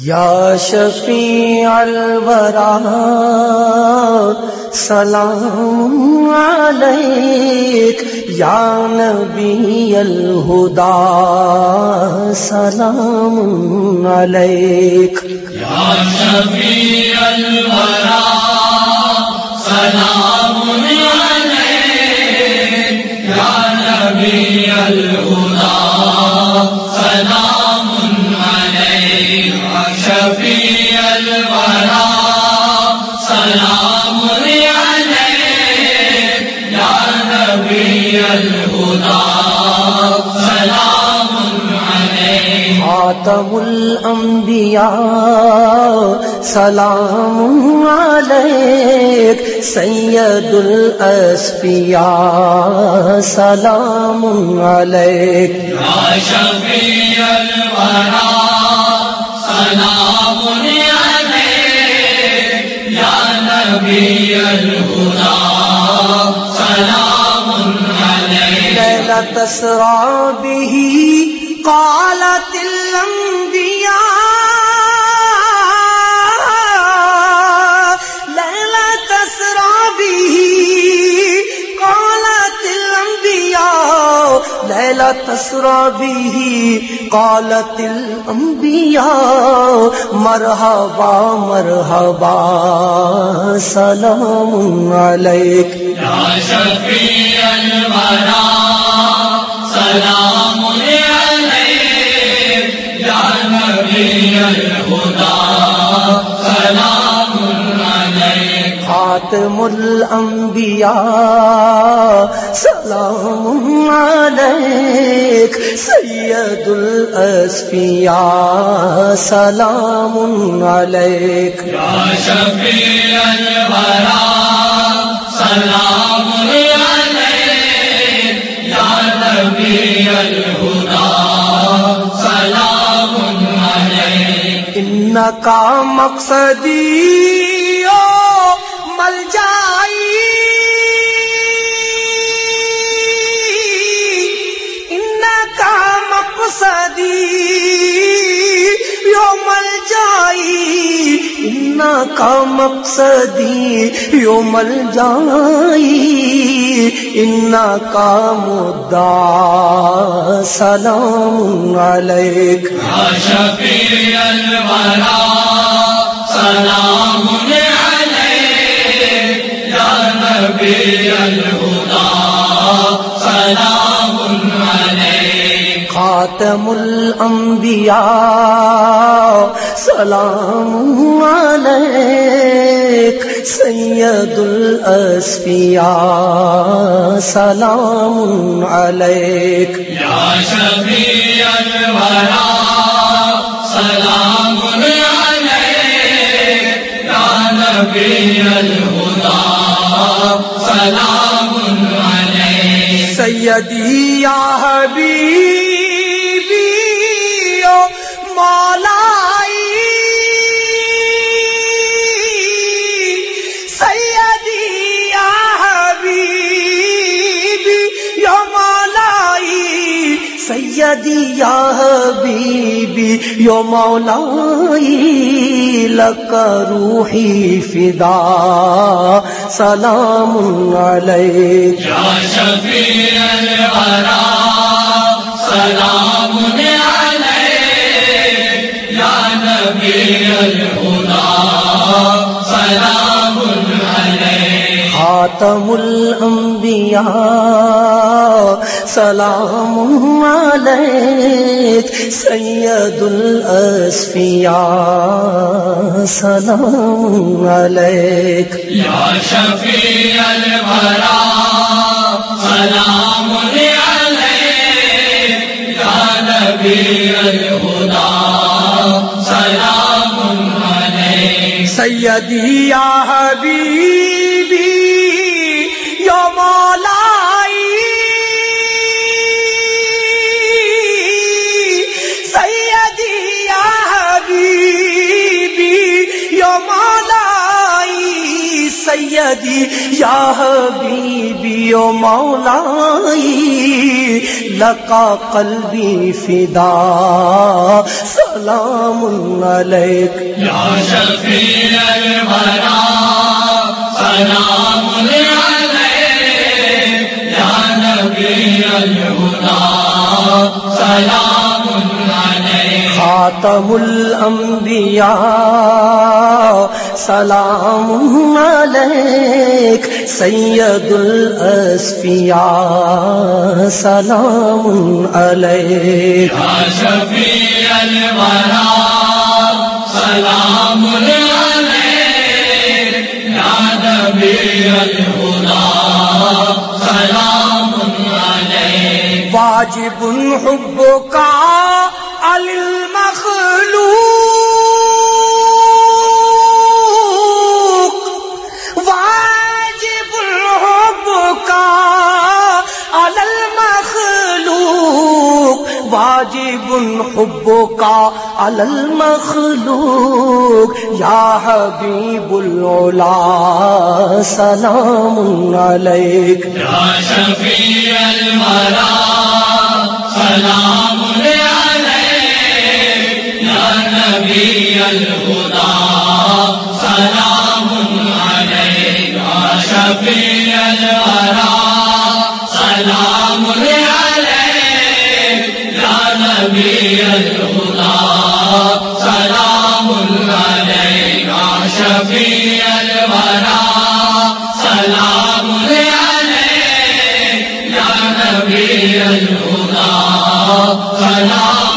یا شفیع الورا، سلام علیک، یا نبی الہدا، سلام علیک۔ یا شفیع الورا، سلام علیک۔ خاتم الانبیاء سلام علیک سید الاسفیاء سلام علیک، یا شفیع الورا سلام علیک، یا نبی الہدا علیک لیلہ تسرا به قالت الانبیاء لیلہ تسرا به قالت الانبیاء لیلہ تسرا به قالت الانبیاء مرحبا مرحبا سلام علیک یا شفیع الورا سلام یا نبی الہدا سلام خاتم الانبیاء، سلام علیک، سید الاسفیاء، سلام علیک۔ یا شفیع الورا سلام علیک۔ علیک مقصدی او مل جائی انکا مقصدی یو مل جائی انکا مدعا سلام علیک۔ یا شفیع الورا سلام علیک۔ سلام خاتم الانبیاء سلام علیک سید الاسفیاء سلام علیک یا شفیع الورا سلام علیک یا نبی الہدا سلام علیک سیدی یا حبیبی سیدی یا حبیبی یو مولائی لک روحی فدا سلام علیک۔ یا شفیع الورا خاتم الانبیاء سلام علیک سید الاسفیاء سلام علیک۔ یا شفیع الورا سلام علیک۔ یا نبی الہدا سلام علیک۔ سیدی یا حبیبی یا مولائی، سیدی یا حبیبی، یا مولائی، سیدی یا حبیبی، یا مولائی لقا قلبی فدا، سلام علیک۔ یا شفیع الورا، سلام علیک خاتم الانبیاء سلام علیک سید الاسفیاء سلام علیک شفیع الورا سلام علیک واجب حب کا المخلوق. واجب حب کا المخلوق. واجب حب کا المخلوق. یا حبیب العلا، سلام علیک یا شفیع الورا سلام علیہ یا نبی الہدا سلام یا شفیع الورا سلام علیک یا نبی الہدا علیک